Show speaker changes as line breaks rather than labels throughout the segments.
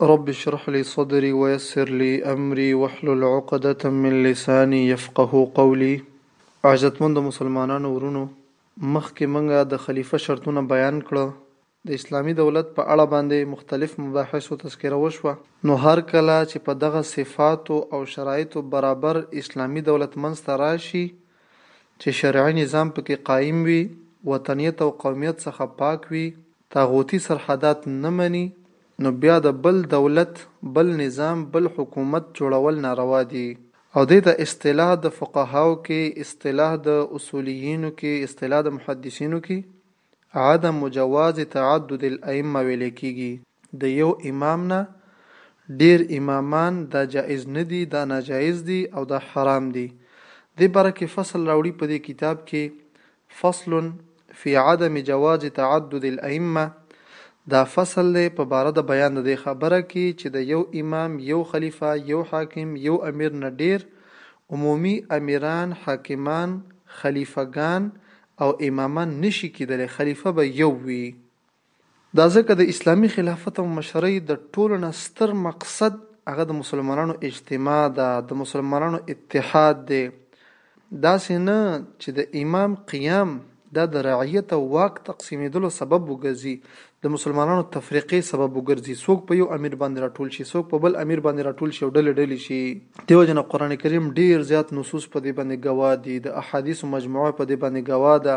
رب اشرح لي صدري ويسر لي امري واحلل عقدة من لساني يفقه قولي عزتمند مسلمانانو ورونو مخکې منګه د خلیفه شرطونه بیان کړه د اسلامي دولت په اړه باندې مختلف مباحثو تذکره وشوه نو هر کله چې په دغه صفاتو او شرایطو برابر اسلامي دولت منځ ته راشي چې شرعي نظام پکې قایم وي وطنیت او قومیت څخه پاک وي طاغوتي سرحدات نه مني نو بيا د بل دولت، بل نظام، بل حکومت جوړول ناروا دي او دې ته اصطلاح د فقهاو کې، اصطلاح د اصوليينو کې، اصطلاح د محدثينو کې عدم جواز تعدد الائمة ويلې کيږي، د يو امام نه ډېر امامان دا جائز نه دي، دا ناجائز دي او دا حرام دي، دې باره کې فصل راوړي په دې کتاب کې فصل فی عدم جواز تعدد الائمة، دا فصل دی په باره د بیان د دې خبره کې چې د یو امام، یو خلیفه، یو حاکم، یو امیر نه ډېر عمومي امیران، حاکمان، خلیفه ګان او امامان نه شي کېدلی، خلیفه به یو وي. دا ځکه د اسلامي خلافت او مشرۍ د ټولو نه ستر مقصد هغه د مسلمانانو اجتماع ده، د مسلمانانو اتحاد دی، داسې نه چې د امام قیام دا د رعیت او واک تقسیمېدلو سبب وګرځي، د مسلمانانو تفرقې سبب وګرځي، څوک په یو امیر باندې راټول شي، څوک په بل امیر باندې راټول شي او ډلې ډلې شي. دې وجې نه قرآن کریم ډېر زیات نصوص په دې باندې ګواه دي، د احادیثو مجموعه په دې باندې ګواه ده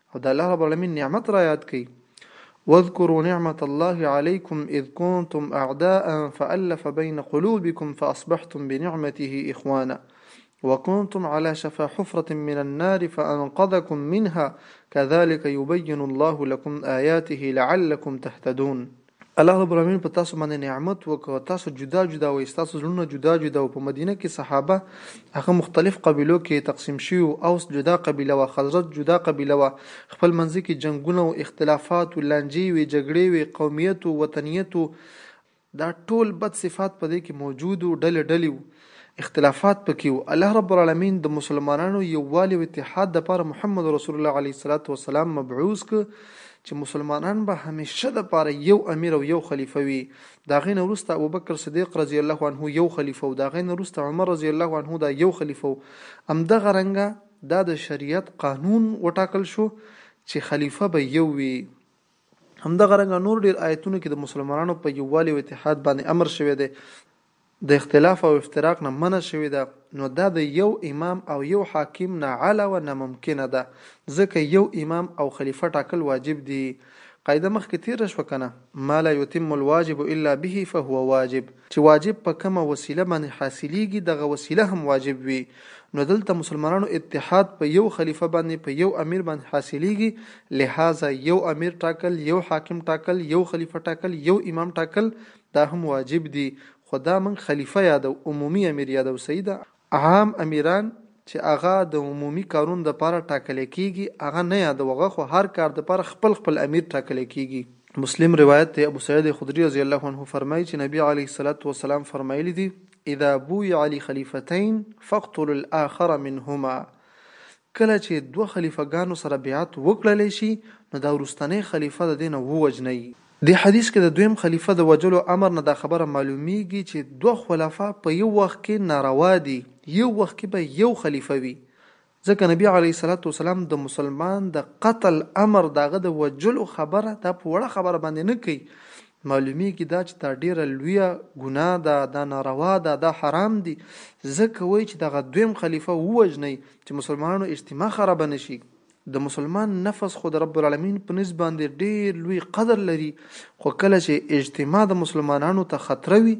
او د الله رب العالمین نعمت را یاد کړي واذكروا نعمت الله عليكم اذ كنتم اعداء فالف بين قلوبكم فاصبحتم بنعمته اخوانا وكنتم على شفا حفرة من النار فأنقذكم منها كذلك يبين الله لكم آياته لعلكم تهتدون الله رب العالمين په تاسو باندې نعمت وکړ تاسو جدا جدا وئ تاسو زړونه جدا جدا او په مدینه کې صحابه هغه مختلف قبیلو کې تقسیم شي او اوس جدا قبیله و خزرت جدا قبیله و خپل منځ کې جنگونه او اختلافات او لانجې وي جګړې وي قومیت او وطنیت دا ټول بد صفات په دې کې موجود او ډلې ډلې وو اختلافات پکې وو الله رب العالمين د مسلمانانو يووالي او اتحاد د پاره محمد رسول الله عليه الصلاه والسلام مبعوث ک چې مسلمانان به هميشه د پاره يو امير او يو خليفه وي دا غي نورسته ابوبکر صديق رضی الله عنه يو خليفه او دا غي نورسته عمر رضی الله عنه دا يو خليفه ام دغه رنګه دا د شریعت قانون وټاکل شو چې خلیفه به یو وي همدغه رنګ نور ډیر آیتونو کې د مسلمانانو په یووالي او اتحاد باندې امر شوی دی د اختلاف او افتراق نه منع شوې ده نو دا د يو امام او يو حاکم نه علاوه ناممکنه ده ځکه يو امام او خليفه ټاکل واجب دي قاعده مخکې تيره شوه کنه ما لا يتم الواجب الا به فهو واجب چې واجب په کومه وسيله باندې حاصليږي دغه وسيله هم واجب وي نو دلته مسلمانانو اتحاد په يو خليفه باندې په يو امير باندې حاصليږي لهذا يو امير ټاکل يو حاکم ټاکل يو خليفه ټاکل يو امام ټاکل دا هم واجب دي خو دا موږ خلیفه یادو عمومي امیر یادو صحیح ده. عام امیران چې هغه د عمومي کارونو دپاره ټاکلی کیږي هغه نه یادو هغه خو هر کار دپاره خپل خپل امیر ټاکلی کیږي. مسلم روایت دی ابو سعید خدری رضی الله عنه فرمائی چې نبی علیه الصلوة والسلام فرمایلی دي، اذا بویع لخلیفتین فاقتلوا الاخر منهما کله چي دوه خليفه ګانو سره بيعت وکړلي شي نو دا وروستنی خليفه د دې نه ووژنئ. دې حديث کي د دويم خليفه د وژلو امر نه دا خبره معلوميږي چي دوه خلفاء په يو وخت کي ناروا دي، يو وخت کي به يو خليفه وي، ځکه نبي عليه الصلوة والسلام د مسلمان د قتل امر د هغه د وژلو خبره دا په وړه خبره باندي نه کوي معلومیږی دا چی دا ډیره لویه ګناه ده دا ناروا ده دا حرام دی ځکه وایی چی دغه دویم خلیفه ووژنی چی مسلمانانو اجتماع خرابه نشی د مسلمان نفس خو د رب العالمین په نزد باندی ډیر لوی قدر لری خو کله چی اجتماع د مسلمانانو ته خطره وی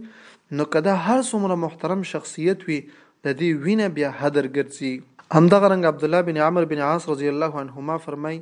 نو که دا هر څومره محترم شخصیت وی ددی وینه بیا هدر ګرځی. همدغه رنګه عبدالله بن عمرو بن عاص رضی الله عنهما فرمایی،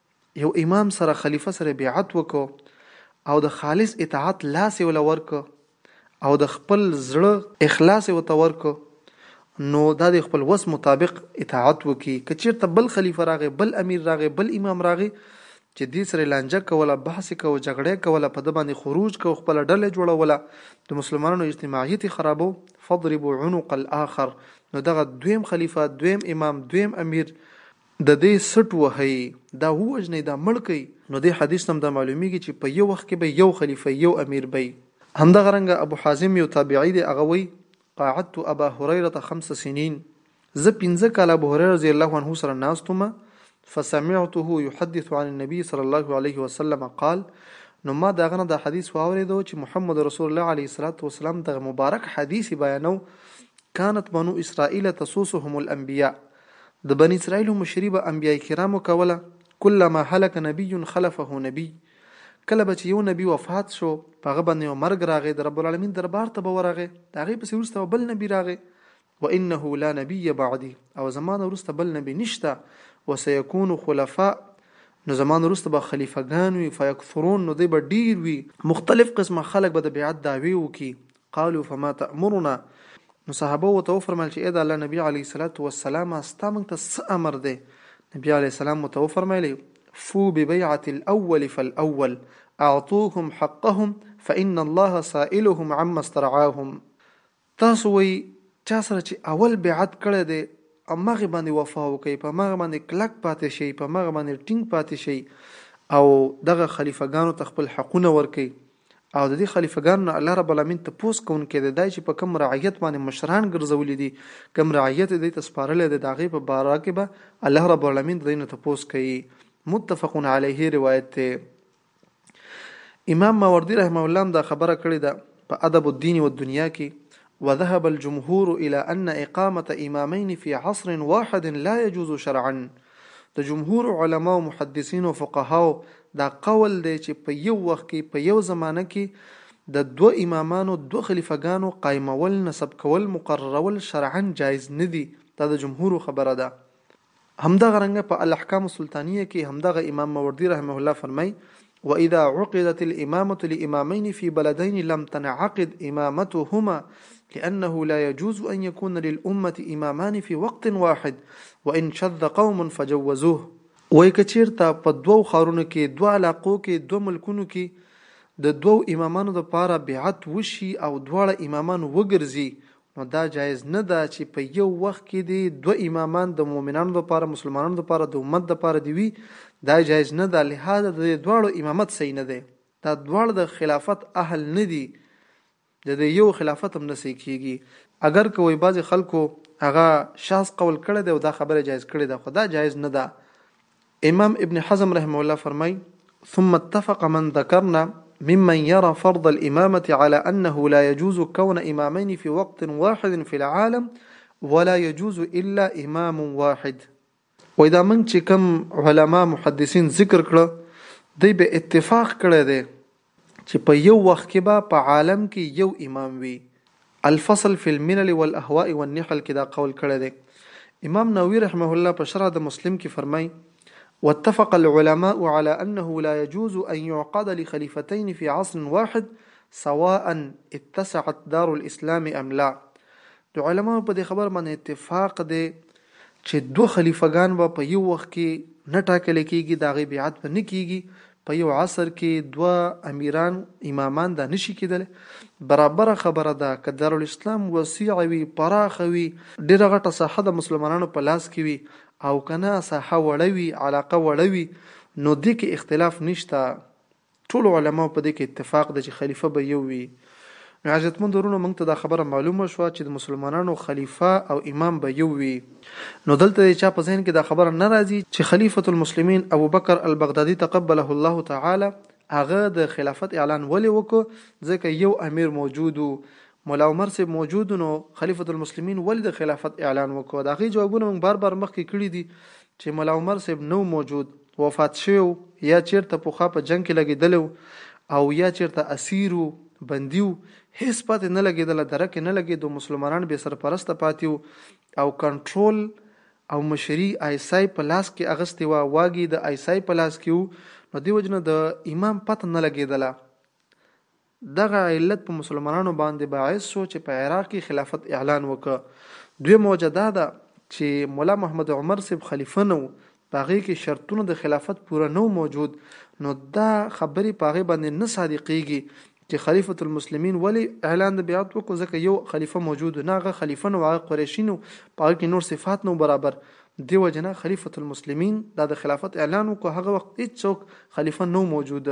یو امام سره خلیفه سره بیعت وکړو او د خالص اطاعت لاس یې ولا ورکړو او د خپل زړه اخلاص یې وته ورکړو نو دا د خپل وس مطابق اطاعت وکي که چیرته بل خلیفه راغی بل امیر راغی بل امام راغی چې دې سره لانجه کوله بحث کوو جګړه کوله په د باندې خروج کو خپل ډله جوړوله د مسلمانانو اجتماعیت خرابو فضربوا عنق الاخر نو دغه دویم خلیفہ دویم امام دویم امیر د دی سټ وهئ دا ووژنئ دا مړ کړئ. نو دی حدیث نه هم دا معلومیږی چی په یو وخت کی به یو خلیفه یو امیر به وی. همدغه رنګه ابو حازم یو تابعی دی هغه وایی، قاعدت ابا هریرة خمس سنین، زه پنځه کاله ابو هریره رضی الله عنه سره ناست وم، فسمعته یحدث عن النبی صلی الله علیه وسلم قال، نو ما د هغه نه دا حدیث واوریدو چی محمد رسول الله علیه الصلوة والسلام دغه مبارک حدیث یی بیانو، کانت بنو اسرائیل تسوسهم الانبیاء، د بنی اسرائیلو مشري به انبیاء کرامو کوله، کلما هلک نبی خلفه نبی، کله به چې یو نبی وفات شو په هغه باندې به مرګ راغی د رب العالمین دربار ته به ورغی د هغې پسې وروسته به بل نبی راغی وانه لا نبی بعدی او زما نه وروسته بل نبی نشته وسیکون خلفاء نو زمان وروسته به خلیفه ګان وي فیکثرون نو دی به ډیر وي مختلف قسمه خلک به د بیعت دعوی وکي قالو فما تأمرنا نو صحابه ورته وفرمایل چې اې د الله نبي علیه الصلاة والسلام ستا موږ ته څه امر دی؟ نبي علیه السلام ورته وفرمایل فو ببیعة الاول فالاول اعطوهم حقهم فإن الله سائلهم عما استرعاهم تاسو وایي چا سره چې اول بیعت کړی دی همغه باندې وفا وکړي په هغه باندې کلک پاتې شي په هغه باندې ټینګ پاتې شي او دغه خلیفګانو ته خپل حقونه ورکړي او د دې خلیفه ګانو نه الله رب العالمین تپوس کوونکی دی دا چې په کوم رعیت باندې مشران ګرځولي دي کوم رعیت دی ته سپارلی دی د هغې په باره کې به الله رب العالمین د دوی نه تپوس کوي متفق علیه روایت دی امام ماوردی رحمه الله دا خبره کړې ده په ادب الدین و دنیا کې وذهب الجمهور الى ان اقامة امامين في عصر واحد لا يجوز شرعا د جمهور علماو محدثينو فقهاو دا قول دی چې په يو وخت کې په يو زمانه کې د دوه امامانو دوه خليفه ګانو قايمول نصب کول مقررول شرعا جائز نه دي دا د جمهورو خبره ده. همدغه رنګه په الاحکام السلطانیه کې همدغه امام موردی رحمه الله فرمای واذا عقدت الامامه لامامين في بلدين لم تنعقد امامتهما لانه لا يجوز ان يكون للامه امامان في وقت واحد وان شذ قوم فجوزوه وای که چیرته په دوو خارونو کې دوه علاقو کې دوه ملکونو کې د دوو امامانو لپاره بیعت وشي او دواړه امامان وګرځي نو دا جائز نه ده چې په یو وخت کې دې دوه امامان د مؤمنانو لپاره، مسلمانانو لپاره، د امت لپاره دې وي، دا جائز نه ده، لهذا د دې دواړو امامت صحیح نه دی، دا دواړه د خلافت اهل نه دي، د دې یو خلافت هم نه صحیح کیږي، اګر که وایي بعضې خلکو هغه شاذ قول کړی دی او دا خبره یې جائز کړې ده، خو دا جائز نه ده. امام ابن حزم رحمه الله فرمای ثم اتفق من ذكرنا ممن يرى فرض الإمامة على أنه لا يجوز كون إمامين في وقت واحد في العالم ولا يجوز إلا إمام واحد وإذا من چې کم علما محدثین ذکر کړه دی به اتفاق کړی دی چې په يو وخت کې به په عالم کې يو امام وي الفصل فی الملل والاهواء والنحل کې دا قول کړی دی امام نووي رحمه الله په شرح د مسلم کې فرمایي واتفق العلماء على انه لا يجوز ان يعقد لخليفتين في عصر واحد سواء اتسعت دار الاسلام ام لا د علماو په دې خبر باندې اتفاق دی چې دوه خلیفګان به په یو وخت کې نه ټاکل کېږي د هغې بیعت به نه کېږي په یو عصر کې دوه امیران امامان دا نشي کیدلی برابره خبره ده که دارالاسلام وسیع وي پراخه وي ډیره غټه ساحه د مسلمانانو په لاس کې وي او کنه ساحه وړه وي علاقه وړه وي نو دې کې اختلاف نشته ټول علماو په دې کې اتفاق ده چې خلیفه به یو وي.
عزتمند ورونو موږ ته دا خبره معلومه شوه چې د مسلمانانو خلیفه او امام به یو وي نو دلته د چا په ذهن کې دا خبره نه راځي چې خلیفة المسلمین ابوبکر البغدادي تقبله الله تعالی هغه د خلافت اعلان ولې وکړو ځکه یو امیر موجود وو مولا عمر صاحب موجود نو خلیفۃ المسلمین ولې د خلافت اعلان وکړو دا غي جوابونه موږ بار بار مخکې کړی دي چې مولا عمر صاحب نو موجود وفات شوی و، یا چېرته پخوا په جنګ کې لګېدلی و او یا چېرته اسیر و، بندي و، هېڅ پته نه لګېدله، درک یې نه لګېدو، مسلمانان بې سرپرسته پاتې و او کنټرول او مشري آیسای په لاس کې اغستې وه، واګې یې د آیسای په لاس کې و، نو دې وجې نه د امام پته نه لګېدله. دغه علت په مسلمانانو باندې باعث شو چې په عراق کې خلافت اعلان وکړ. دویمه وجه دا ده چې ملا محمد عمر صیب خلیفه نه و، په هغې کې شرطونه د خلافت پوره نه و موجود، نو دا خبرې په هغې باندې نه صادقیږي چې خلیفة المسلمین ولې اعلان د بیعت وکړو ځکه یو خلیفه موجود و، نه هغه خلیفه نه و، هغه قریشی نه و، په هغه کې نور صفات نه و برابر، دې وجې نه خلیفة المسلمین دا د خلافت اعلان وکړو، هغه وخت
هیڅوک خلیفه نه و موجود.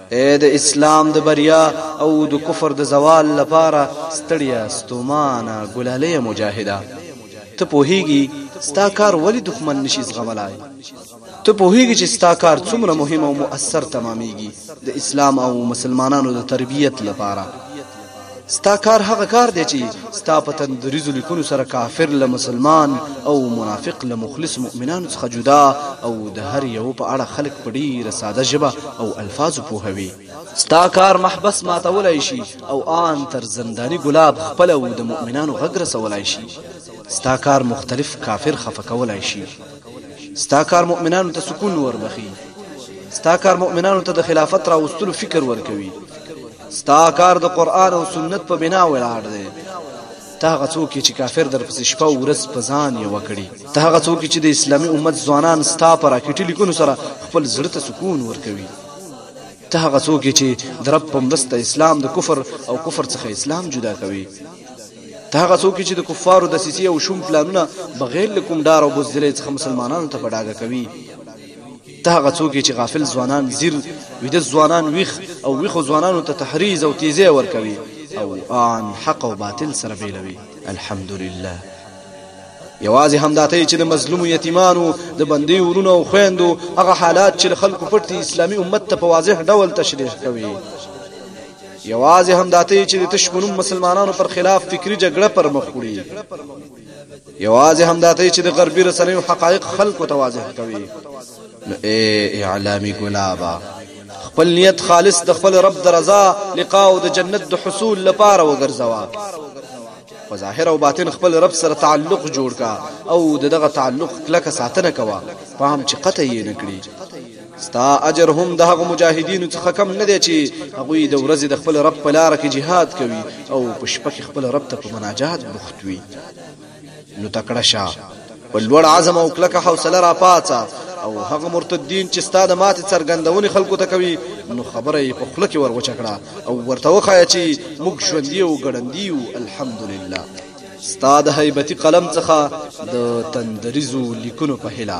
اې د اسلام د بریا او د کفر د زوال لپاره ستړیا ستومانه ګلالیه مجاهده ته پوهیږي ستا کار ولی دښمن نشي زغملای ته پوهیږي چې ستا کار څومره مهم او مؤثر تمامېږي د اسلام او مسلمانانو د تربیت لپاره ستا کار هغه کار دی چې ستا په تندریزو لیکونو سره کافر له مسلمان او منافق له مخلص مؤمنانو څخه جدا او د هر یو په اړه خلک په ډیره ساده ژبه او الفاظو پوهوي ستا کار محبس ماتولای شي او آن تر زندانی ګلاب خپل او د مؤمنانو غږ رسولای شي ستا کار مختلف کافر خفه کولای شي ستا کار مؤمنانو ته سکون وربخي ستا کار مؤمنانو ته د خلافت راوستلو فکر ورکوي ستا کار د قرآن او سنت په بنا ولاړ دی ته هغه څوک چې کافر در پسې شپه او ورځ په ځان یو کړي ته هغه څوک چې د اسلامي امت ځوانان ستا پر راکټي لیکونو سره خپل زړه ته سکون ورکوي ته هغه څوک چې د رب په مرسته اسلام د کفر او کفر څخه اسلام جدا کوي ته هغه څوک چې د کفارو د سیسي او شوم پلانونه بغیر له کوم ډار او بزدلۍ څخه مسلمانانو ته په ډاګه کوي ته هغه څوک چې غافل ځوانان زیر ویده ځوانان ویخ او ویخو ځوانانو ته تحریز او تیزه ورکوي او ان حق او باطل سره بیلوي الحمدلله یوازې همدا ته چې د مظلوم یتیمانو د بندي ورونو او خويندو هغه حالات چې خلکو پټ دي اسلامي امت ته په واضح ډول تشریح کوي یوازې همدا ته چې د تشمنوم مسلمانانو پر خلاف فکری جګړه پر مخ وړي یوازې همدا ته چې د غربي رسنیو حقایق خلکو ته واضح کوي نو اے اعلامی ګلابا خپل نیت خالص د خپل رب د رضا لقاء او د جنت د حصول لپاره وګرځوا په ظاهر او باطن خپل رب سره تعلق جوړ کا او دغه تعلق کلک ساتنه کوا پام چې قطع یې نکړي ستا اجر هم د هغو مجاهدینو څخه کم نه دی چې هغوی د ورځې د خپل رب په لار کې جهاد کوي او په شپه کې خپل رب ته په مناجات بوخت وي نو تکړه شه په لوړ عزم او کلکه حوصله را پاڅه او هغه مرتدین چې ستا د ماتې څرګندونې خلکو ته کوي نو خبره یې په خوله کې ور وچه کړه او ورته وښایه چې موږ ژوندي او ګړندي یو الحمدلله ستا د هیبتي قلم څخه د تندریزو لیکونو په
هیله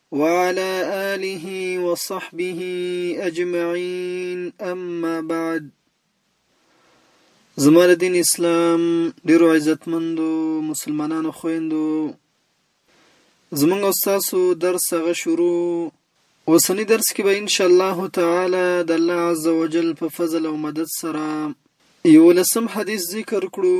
وعلى آله وصحبه أجمعين أما بعد زماره دین اسلام ډیرو عزتمندو مسلمانانو خويندو زمونږ استادو درس هغه شروع اوسنی درس کې به ان شاء الله تعالی د الله عزوجل په فضل او مدد سره یو لسم حدیث ذکر کړو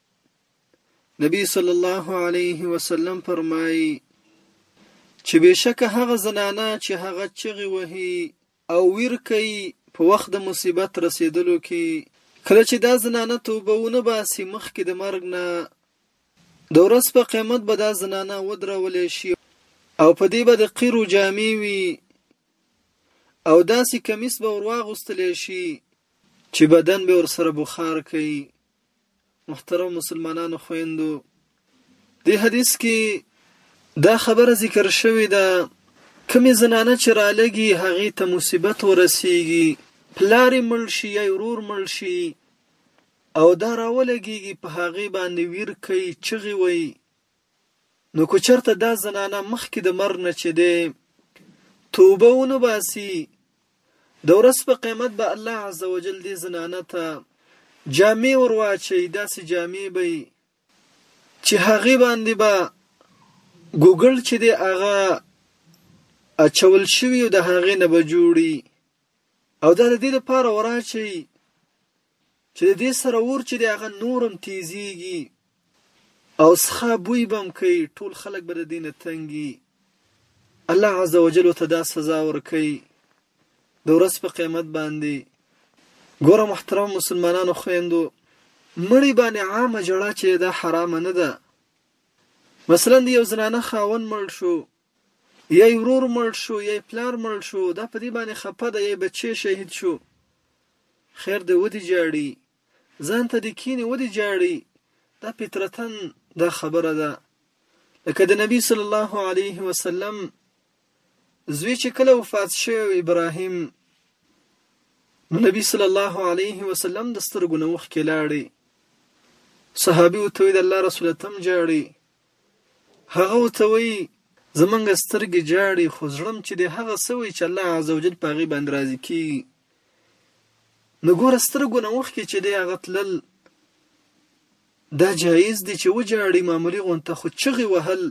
نبی صلی الله علیه وسلم فرمایي چې بشکه هغه زنانه چې هغه چغې وهي او ویر کوي په وخت د مصیبت رسیدلو کې کله چې دا زنانه توبه ونه باسي مخکې د مرګ نه د ورځ په قیامت به دا زنانه ودرول شي او په دې به د قیرو جامې وي او داسې کمیس به ورواغوستل شي چې بدن به ورسره بخار کوي محترم مسلمانانو خويندو دې حدیث کې دا خبره ذکر شوې ده کمی زنانه چې را لګي هغه ته مصیبت ورسیږي پلار مړ شي یا ورور مړ شي او دا راولګيږي په هغه باندې ویر کوي چغي وي نو که چرته دا زنانه مخکې د مر نه چې دی توبه ونه باسي د ورځ په قیامت به الله عز وجل دې زنانه ته جامې ور واچوي داسې جامې به یې چې هغې باندې به ګوګل چې دی هغه اچول شوي او د هغې نه به جوړي او دا د دې لپاره وراچوي چې د دې سره اور چې دی هغه نور هم تیزیږي او څخه بوی به هم کوي ټول خلک به د دې نه تنګي الله عز وجل ورته دا سزا ورکوي د ورځ په قیامت باندې ګوره محترم مسلمانانو خویندو مړی باندې عامه جړه چې دا حرامه نه ده مثلا د یو زنانه خاون مړ شو یی ورور مړ شو یی پلار مړ شو دا په دی باندی خپه ده یی بچی شهید شو خیر دی ودی جاړی ځان ته دی کینی ودی جاړی دا فطرتا دا خبره ده لکه د نبی صلی الله علیه وسلم زوی چې کله وفات شو ابراهیم نو نبی صلی الله علیه وسلم د سترګو نه وخ کې لاړی صحابي وتوی د الله رسول تم جاړي هغه ورته وایي، زمونږ سترګې ژاړي خو زړم چې دی هغه څه وایي چې الله عزوجل په هغې باندې راضي کیږي نو ګوره سترګو نه اوښکې چې دی هغه تلل دا جایز دي چې وژاړي معمولي غونته خو چغې وهل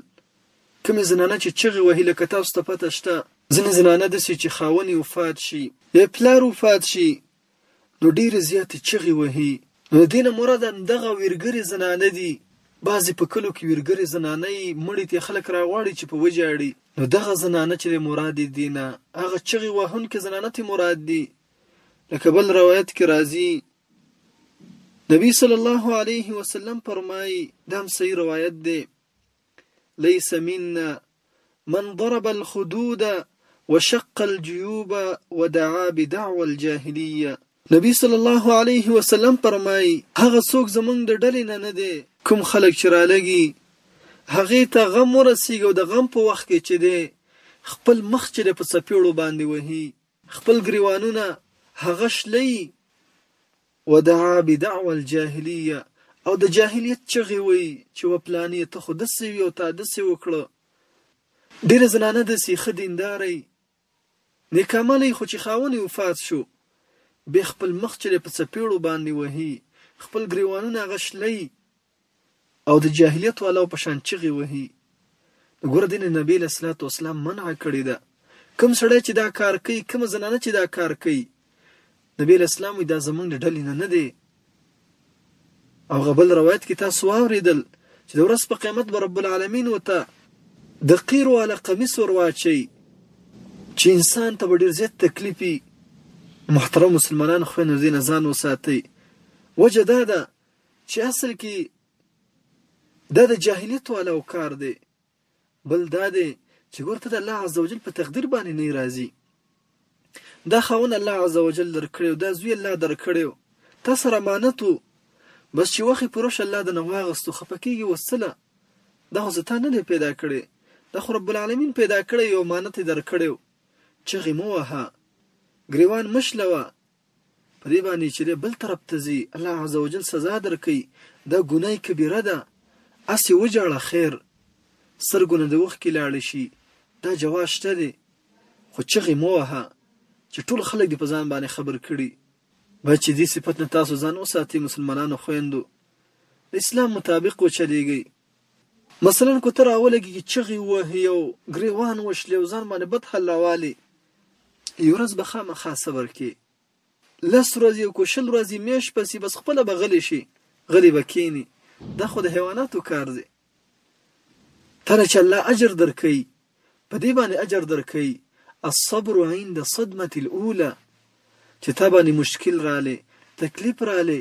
کومې زنانه چې چغې وهي لکه تاسو ته پته شته ځینې زنانه داسې چې خاون وفات شي یا پلار وفات شي نو ډېرې زیاتې چغې وهي. نو د دې نه مراد همدغه ویرګرې زنانه دي. بعضې په کلو کې ویرګرې زنانه یې مړي ته خلک راغواړي چې په وژاړي. نو دغه زنانه چې دی مراد یې دې نه هغه چغې وهونکې زنانه ترې مراد دي. لکه بل روایت کې راځي، نبي صلی الله علیه وسلم فرمایي، دا هم صحیح روایت دی، لیس منا من ضرب الخدود وشق الجيوب ودعا بدعوى الجاهليه نبي صلی الله عليه وسلم فرمايي، هغه څوک زمونږ د ډلې نه نه دی. کوم خلک چې رالږي هغې ته غم ورسيږي او د غم په وخت کې چې دی خپل مخ چې دی په څپيړو باندې وهي خپل ګريوانونه هغه شليي ودعا بدعوی الجاهلیه او د جاهلیت چغې وهي چې و پلانې ته خو دسې وي او تا دسې وکړه ډېره زنانه دسې ښه دینداره نیکعمله خو چې خاوند یې وفات شو بیا خپل مخ چې دی په څپېړو باندې وهي خپل ګریوانونه هغه شلوي او د جاهلیت والاو په شان چغې وهي نو ګوره دې نه نبي علیه صلات وسلام منع کړې ده کوم سړی چې دا کار کوي کوم زنانه چې دا کار کوي نبی علیه السلام وایي دا زمونږ د ډلې نه نه دی او غبل روایت کې تاسو واورېدل چې د ورځ په قیامت به رب العالمین وته د قیر والا قمیص ور واچي چې انسان ته به ډېر زیات تکلیفي محترم مسلمانان خو نو دې نه ځان وساتئ وجه دا ده چی اصل کی دا د جاهلیت والاو کار دی بل دا دی چی ګور ته د الله عزوجل په تقدیر باندې نه راځي دا خاون الله عزوجل درکړی دا زوی الله درکړی تا سره امانت وو بس چې وخت پوره شو الله دنه واغستو خفه کېږي اوس څه له دا خو زه تا نه دی پیدا کړی دا خو رب العالمین پیدا کړی یو امانت یې درکړی چغې مه وهه ګریوان مه شلوه په دې باندې چې دی بل طرف ته ځي الله عز وجل سزا درکوي دا ګناه کبیره ده اسې وجاړه خیر سترګونه د وخت کې لاړ شي دا جواز شته دی خو چغې مو وهه چې ټول خلک دې په ځان باندې خبر کړي باید چې دې صفت نه تاسو ځان وساتي مسلمانانو خویندو د اسلام مطابق وچلېږئ مثلاً کوتره راولګېږي، چغې ووهي او ګرېوان وشلي او ځان باندې بد حال راوالي، يو ورځ به خامخا صبر کړي. لس ورځې او که شل ورځې، مياشت به شي، بس خپله به غلې شي، غلې به کېني. دا خو د حيواناتو کار دی. تر چې الله اجر درکوي، په دې باندې اجر درکوي، الصبر عند صدمة الاولي، چې تا باندې مشکل راغلی، تکليف راغلی،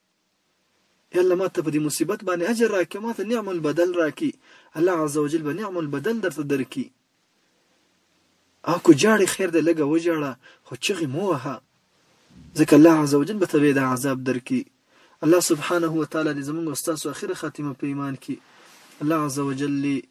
یا الله ماته په دې مصیبت باندې اجر راکړي او ماته نعم البدل راکړي الله عز وجل به نعم البدل درته درکړي او که جاړې خیر دی لږه وجاړه خو چغې مو وهه ځکه الله عز وجل به ته به دا عذاب درکړي الله سبحانه وتعالی دې زموږ او ستاسو اخره خاتمه په ایمان کړي الله
عز وجل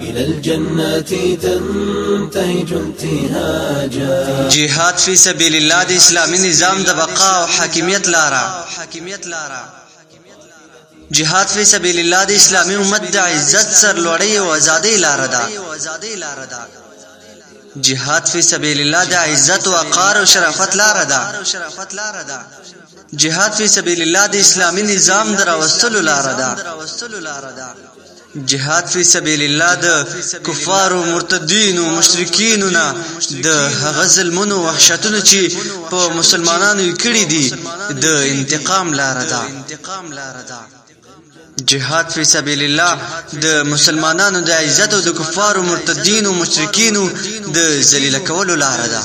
إلى الجنات تنتهج انتهاجا
جهاد في سبيل الله د اسلامي نظام د بقا او حاکمیت لاره جهاد فی سبیل الله د اسلامي امت د عزت سر لوړی او ازادي لاره ده جهاد فی سبیل الله د عزت او وقار او شرافت لاره ده جهاد فی سبیل الله د اسلامي نظام د راوستلو لار ده جهاد فی سبیل الله د کفارو مرتدینو مشرکینو نه د هغه ظلمونو وحشتونو چې په مسلمانانو کړي دي د انتقام لار ده جهاد فی سبیل الله د مسلمانانو د عزت او د کفارو مرتدینو مشرکینو د ذلیل کولو لار ده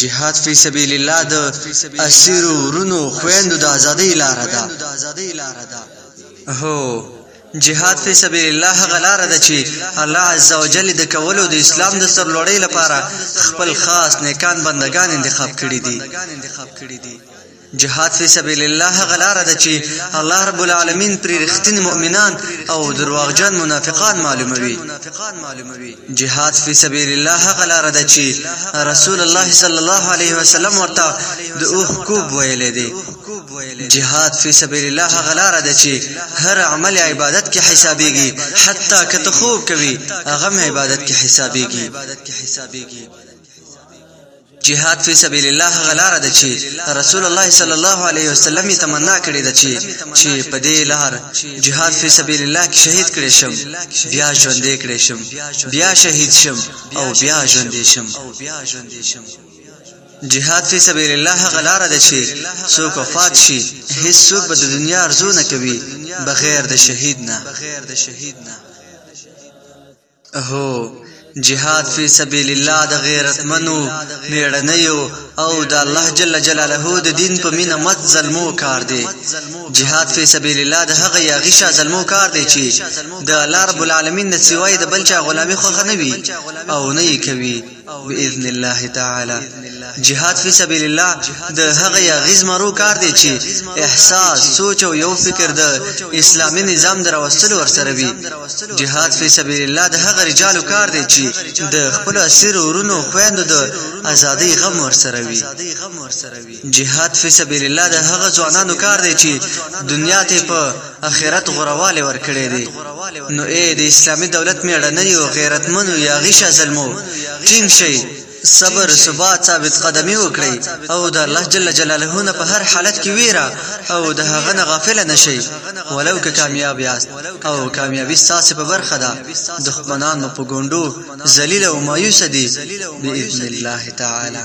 جهاد فی سبیل الله د اسیرو ورونو خويندو د ازادۍ لار ده هو جهاد فی سبیل الله هغه لار ده چې الله عزوجل د کولو د اسلام د سرلوړۍ لپاره خپل خاص نیکان بندگان انتخاب کړي دي جهاد فی سبیل الله هغه لاره ده چې الله رب العالمین پرې رښتیني مؤمنان او درواغجن منافقان معلوموي جهاد فی سبیل الله هغه لاره ده چې رسول الله صلی الله علیه وسلم ورته د اوه کوب ویلې دی جهاد فی سبیل الله هغه لاره ده چې هر عمل عبادت کې حسابيږي حتی که ته خوب کوي هغه عبادت کې حسابيږي جهاد فی سبیل الله هغه لار ده چې رسول الله صلی الله علیه وسلم یې تمنا کړې ده چې چې په دې لار جهاد فی سبیل الله کې شهید کړې شم بیا ژوندې کړې شم بیا شهید شم او بیا ژوندې شم جهاد فی سبیل الله هغه لار ده چې څوک وفات شي هیڅ څوک به د دنیا ارزو نه کوي بغیر د شهید نه هو! جهاد فی سبیل الله د غیرتمنو، میړنیو او د الله جل جلاله د دین په مینه مت زلمو کار دی. جهاد فی سبیل الله د هغه یاغي شاه زلمو کار دی چې د الله رب العالمین نه سوای د بل چا غلامي خوښه نه وي او نه یې کوي. باذن الله تعالی جهاد فی سبیل الله د هغه یا غیز مرو کار دی چې احساس سوچ او یو فکر د اسلامی نظام دروستل ورسره وي جهاد فی سبیل الله د هغه رجالو کار دی چې د خپل اسیر ورونو خويندو د ازادۍ غم ورسره وي جهاد فی سبیل الله د هغه ځوانانو کار دی چې دنیا ته په اخرت غوروالی ورکړی دی نو ای د اسلامي دولت میړنیو غیرتمنو یاغي شازلمو ټینګ شئ صبر ثبات ثابت قدمي وکړئ او د الله جل جلاله نه په هر حالت کې ویره او د هغه نه غافل نشئ ولو که کامیاب یاست او کامیابی ستاسو په برخه ده دښمنان مو په ګوندو ذلیل او مایوس دي باذن الله تعالی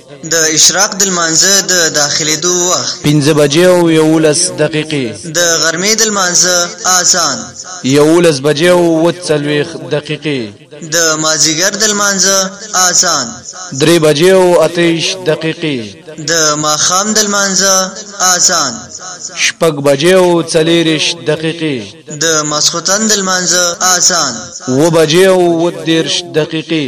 د
اشراق د لمانځه د داخلېدو وخت.
پنځه بجې او یوولس دقیقې.
د غرمې د لمانځه اذان.
یوولس بجې او اووه څلوېښت دقیقې.
د مازیګر د لمانځه اذان.
درې بجې او اته ویشت دقیقې.
د ماښام د لمانځه اذان.
شپږ بجې او څلېرویشت دقیقې.
د ماسخوتن د لمانځه اذان.
اووه بجې او اووه دېرش دقیقې.